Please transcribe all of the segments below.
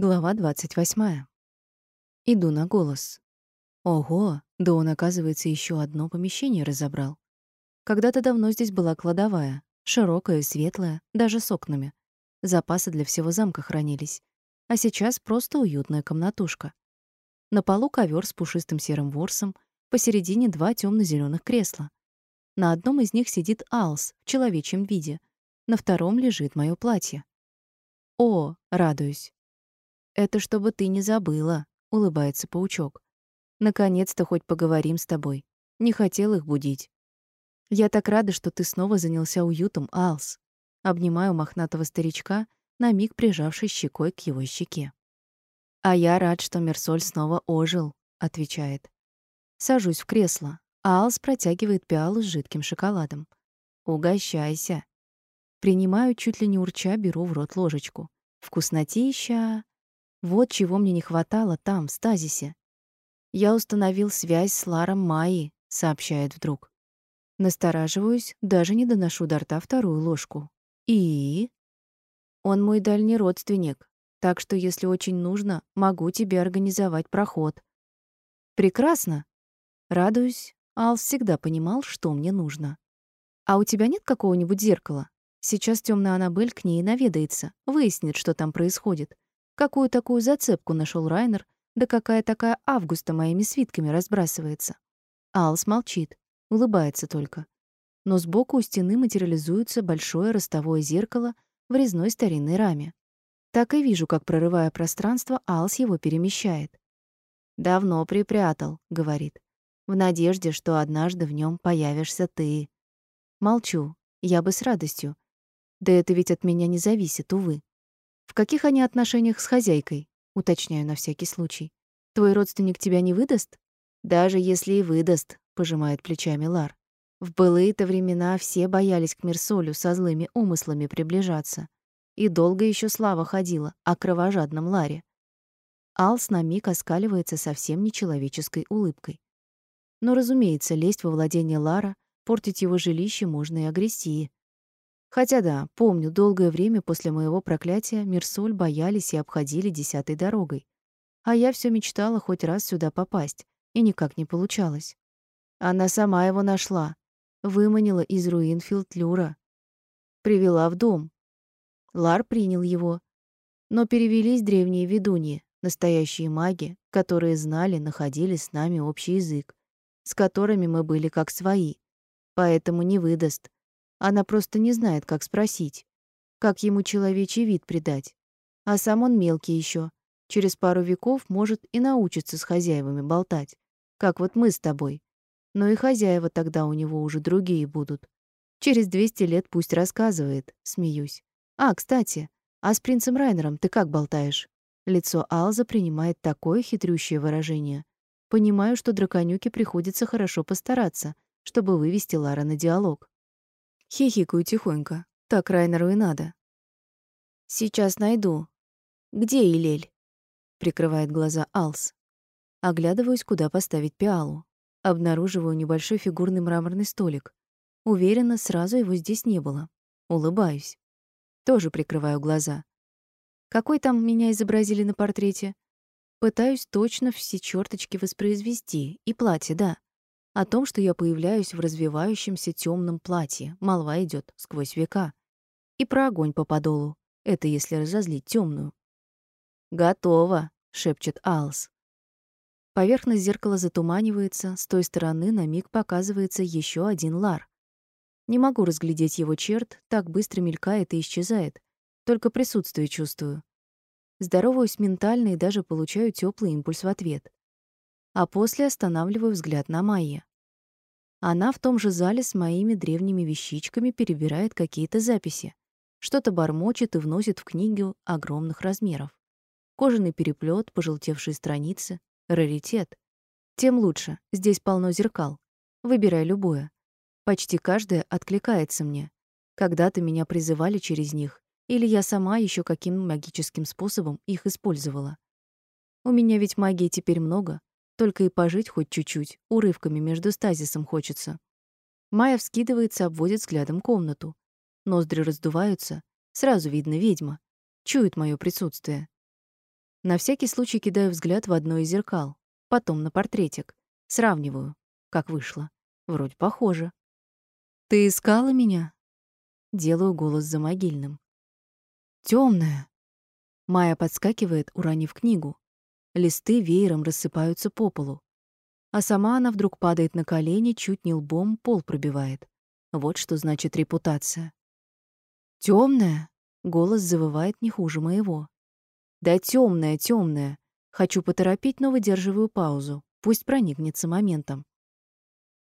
Глава 28. Иду на голос. Ого, да он, оказывается, еще одно помещение разобрал. Когда-то давно здесь была кладовая, широкая светлая, даже с окнами. Запасы для всего замка хранились. А сейчас просто уютная комнатушка. На полу ковер с пушистым серым ворсом, посередине два темно зеленых кресла. На одном из них сидит Алс в человечьем виде, на втором лежит мое платье. О, радуюсь. «Это чтобы ты не забыла», — улыбается паучок. «Наконец-то хоть поговорим с тобой. Не хотел их будить». «Я так рада, что ты снова занялся уютом, Алс». Обнимаю мохнатого старичка, на миг прижавшись щекой к его щеке. «А я рад, что Мерсоль снова ожил», — отвечает. Сажусь в кресло, а Алс протягивает пиалу с жидким шоколадом. «Угощайся». Принимаю, чуть ли не урча, беру в рот ложечку. Вкуснотища. Вот чего мне не хватало там, в стазисе. Я установил связь с Ларом Майи, сообщает вдруг. Настораживаюсь, даже не доношу до рта вторую ложку. И он мой дальний родственник, так что если очень нужно, могу тебе организовать проход. Прекрасно. Радуюсь. Ал всегда понимал, что мне нужно. А у тебя нет какого-нибудь зеркала? Сейчас темная Анабель к ней наведается, выяснит, что там происходит. Какую такую зацепку нашел Райнер, да какая такая Августа моими свитками разбрасывается. Алс молчит, улыбается только. Но сбоку у стены материализуется большое ростовое зеркало в резной старинной раме. Так и вижу, как, прорывая пространство, Алс его перемещает. «Давно припрятал», — говорит, «в надежде, что однажды в нем появишься ты». Молчу, я бы с радостью. Да это ведь от меня не зависит, увы. В каких они отношениях с хозяйкой? Уточняю на всякий случай. Твой родственник тебя не выдаст? Даже если и выдаст, пожимает плечами Лар. В былые-то времена все боялись к Мерсолю со злыми умыслами приближаться. И долго еще слава ходила о кровожадном Ларе. Алс на миг оскаливается совсем нечеловеческой улыбкой. Но, разумеется, лезть во владение Лара, портить его жилище можно и агрессии. Хотя да, помню, долгое время после моего проклятия Мирсоль боялись и обходили десятой дорогой. А я все мечтала хоть раз сюда попасть, и никак не получалось. Она сама его нашла, выманила из руин Филтлюра, привела в дом. Лар принял его. Но перевелись древние ведуньи, настоящие маги, которые знали, находили с нами общий язык, с которыми мы были как свои, поэтому не выдаст, она просто не знает, как спросить, как ему человечий вид придать. А сам он мелкий еще. Через пару веков может и научиться с хозяевами болтать, как вот мы с тобой. Но и хозяева тогда у него уже другие будут. Через 200 лет пусть рассказывает, смеюсь. А, кстати, а с принцем Райнером ты как болтаешь? Лицо Алза принимает такое хитрющее выражение. Понимаю, что драконюке приходится хорошо постараться, чтобы вывести Лара на диалог. Хихикаю тихонько. Так Райнеру и надо. «Сейчас найду. Где Илель?» Прикрывает глаза Алс. Оглядываюсь, куда поставить пиалу. Обнаруживаю небольшой фигурный мраморный столик. Уверена, сразу его здесь не было. Улыбаюсь. Тоже прикрываю глаза. Какой там меня изобразили на портрете? Пытаюсь точно все черточки воспроизвести. И платье, да. О том, что я появляюсь в развивающемся темном платье, молва идет сквозь века. И про огонь по подолу. Это если разозлить темную. «Готово», — шепчет Алс. Поверхность зеркала затуманивается, с той стороны на миг показывается еще один лар. Не могу разглядеть его черт, так быстро мелькает и исчезает. Только присутствие чувствую. Здороваюсь ментально и даже получаю теплый импульс в ответ. А после останавливаю взгляд на Майе. Она в том же зале с моими древними вещичками перебирает какие-то записи. Что-то бормочет и вносит в книгу огромных размеров. Кожаный переплет, пожелтевшие страницы. Раритет. Тем лучше. Здесь полно зеркал. Выбирай любое. Почти каждое откликается мне. Когда-то меня призывали через них, или я сама еще каким магическим способом их использовала. У меня ведь магии теперь много, только и пожить хоть чуть-чуть, урывками между стазисом хочется. Майя вскидывается, обводит взглядом комнату. Ноздри раздуваются. Сразу видно ведьма. Чует мое присутствие. На всякий случай кидаю взгляд в одно из зеркал, потом на портретик. Сравниваю, как вышло. Вроде похоже. «Ты искала меня?» Делаю голос за могильным. Темная. Майя подскакивает, уронив книгу. Листы веером рассыпаются по полу. А сама она вдруг падает на колени, чуть не лбом пол пробивает. Вот что значит репутация. Темная. Голос завывает не хуже моего. Да темная, темная. Хочу поторопить, но выдерживаю паузу. Пусть проникнется моментом.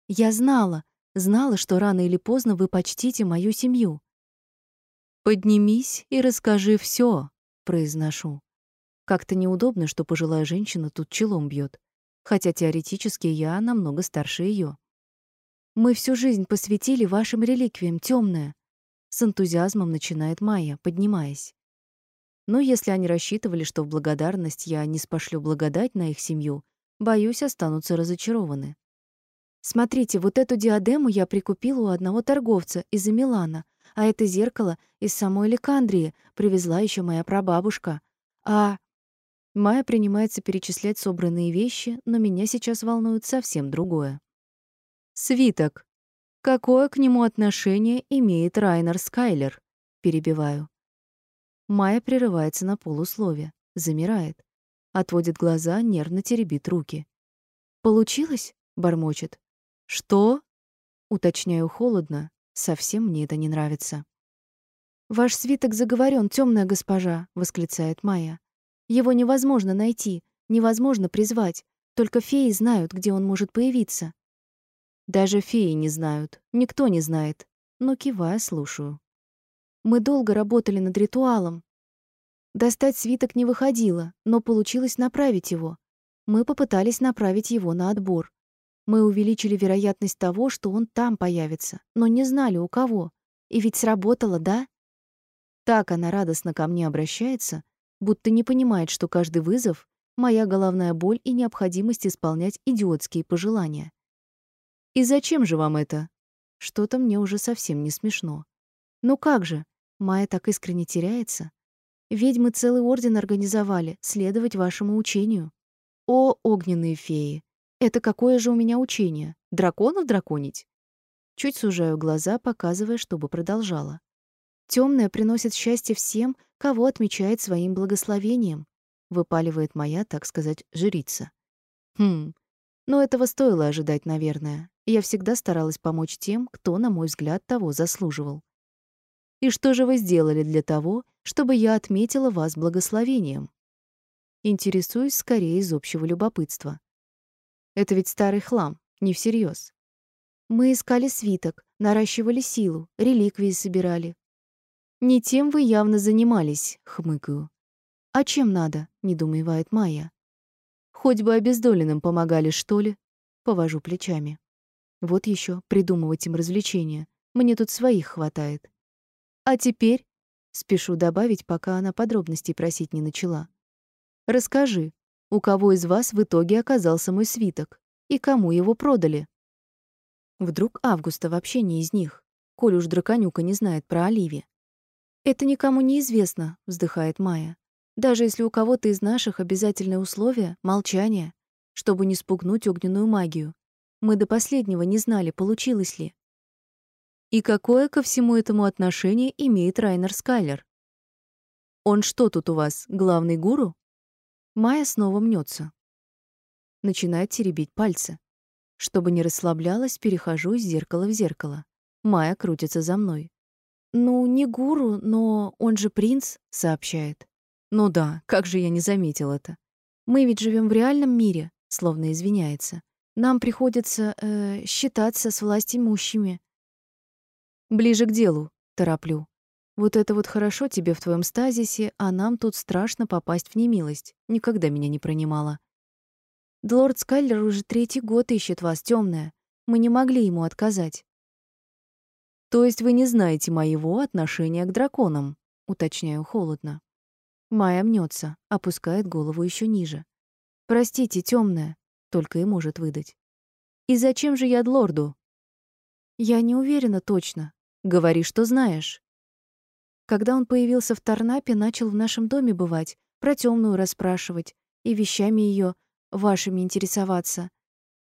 Я знала, знала, что рано или поздно вы почтите мою семью. Поднимись и расскажи все, произношу. Как-то неудобно, что пожилая женщина тут челом бьет, хотя теоретически я намного старше ее. Мы всю жизнь посвятили вашим реликвиям, темная. С энтузиазмом начинает Майя, поднимаясь. Но если они рассчитывали, что в благодарность я не спошлю благодать на их семью, боюсь, останутся разочарованы. Смотрите, вот эту диадему я прикупила у одного торговца из Милана, а это зеркало из самой Ликандрии привезла еще моя прабабушка. А Майя принимается перечислять собранные вещи, но меня сейчас волнует совсем другое. Свиток. Какое к нему отношение имеет Райнер Скайлер? Перебиваю. Майя прерывается на полуслове, замирает, отводит глаза, нервно теребит руки. Получилось? бормочет. Что? Уточняю холодно, совсем мне это не нравится. Ваш свиток заговорен, темная госпожа, восклицает Майя. Его невозможно найти, невозможно призвать. Только феи знают, где он может появиться. Даже феи не знают, никто не знает. Но кивая, слушаю. Мы долго работали над ритуалом. Достать свиток не выходило, но получилось направить его. Мы попытались направить его на отбор. Мы увеличили вероятность того, что он там появится, но не знали, у кого. И ведь сработало, да? Так она радостно ко мне обращается, будто не понимает, что каждый вызов — моя головная боль и необходимость исполнять идиотские пожелания. «И зачем же вам это?» Что-то мне уже совсем не смешно. «Ну как же? Майя так искренне теряется. Ведьмы целый орден организовали, следовать вашему учению. О, огненные феи! Это какое же у меня учение? Драконов драконить? Чуть сужаю глаза, показывая, чтобы продолжала. Темное приносит счастье всем, кого отмечает своим благословением, выпаливает моя, так сказать, жрица. Хм. Но этого стоило ожидать, наверное. Я всегда старалась помочь тем, кто, на мой взгляд, того заслуживал. И что же вы сделали для того, чтобы я отметила вас благословением? Интересуюсь скорее из общего любопытства. Это ведь старый хлам, не всерьез. Мы искали свиток, наращивали силу, реликвии собирали. Не тем вы явно занимались, хмыкаю. А чем надо? недоумевает Майя. Хоть бы обездоленным помогали, что ли? Повожу плечами. Вот еще придумывать им развлечения. Мне тут своих хватает. А теперь, спешу добавить, пока она подробностей просить не начала. Расскажи, у кого из вас в итоге оказался мой свиток и кому его продали? Вдруг Августа вообще не из них, коль уж драконюка не знает про Оливи. Это никому не известно, вздыхает Майя. Даже если у кого-то из наших обязательное условие молчание, чтобы не спугнуть огненную магию. Мы до последнего не знали, получилось ли. И какое ко всему этому отношение имеет Райнер Скайлер? Он что тут у вас, главный гуру? Майя снова мнется. Начинает теребить пальцы. Чтобы не расслаблялась, перехожу из зеркала в зеркало. Майя крутится за мной. «Ну, не гуру, но он же принц», — сообщает. «Ну да, как же я не заметил это. Мы ведь живем в реальном мире», — словно извиняется. «Нам приходится э, считаться с властимущими. Ближе к делу, тороплю. Вот это вот хорошо тебе в твоем стазисе, а нам тут страшно попасть в немилость. Никогда меня не пронимала. Лорд Скайлер уже третий год ищет вас, темная. Мы не могли ему отказать. То есть вы не знаете моего отношения к драконам, уточняю холодно. Майя мнется, опускает голову еще ниже. Простите, темная, только и может выдать. И зачем же я лорду? Я не уверена точно. Говори, что знаешь. Когда он появился в Тарнапе, начал в нашем доме бывать, про темную расспрашивать и вещами ее вашими интересоваться.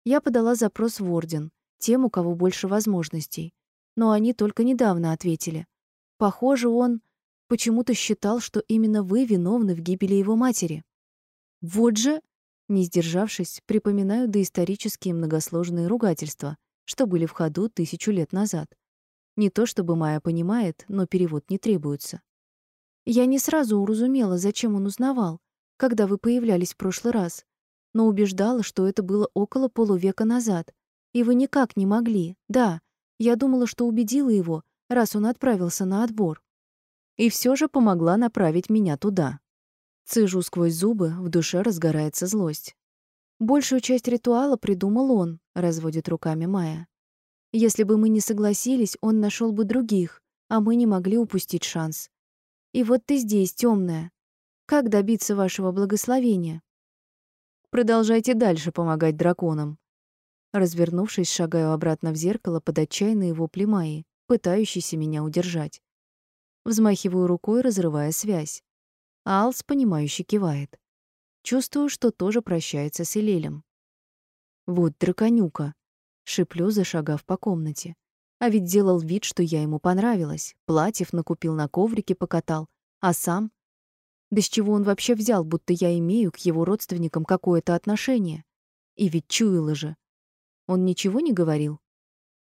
Я подала запрос в орден, тем, у кого больше возможностей. Но они только недавно ответили. Похоже, он почему-то считал, что именно вы виновны в гибели его матери. Вот же, не сдержавшись, припоминаю доисторические многосложные ругательства, что были в ходу тысячу лет назад. Не то чтобы Майя понимает, но перевод не требуется. Я не сразу уразумела, зачем он узнавал, когда вы появлялись в прошлый раз, но убеждала, что это было около полувека назад, и вы никак не могли. Да, я думала, что убедила его, раз он отправился на отбор. И все же помогла направить меня туда. Цыжу сквозь зубы, в душе разгорается злость. Большую часть ритуала придумал он, разводит руками Майя. Если бы мы не согласились, он нашел бы других, а мы не могли упустить шанс. И вот ты здесь, темная. Как добиться вашего благословения? Продолжайте дальше помогать драконам. Развернувшись, шагаю обратно в зеркало под отчаянные вопли Майи, пытающейся меня удержать. Взмахиваю рукой, разрывая связь. Алс, понимающе кивает. Чувствую, что тоже прощается с Элелем. Вот драконюка. Шиплю, зашагав по комнате. А ведь делал вид, что я ему понравилась. Платьев накупил на коврике, покатал. А сам? Да с чего он вообще взял, будто я имею к его родственникам какое-то отношение? И ведь чуяла же. Он ничего не говорил?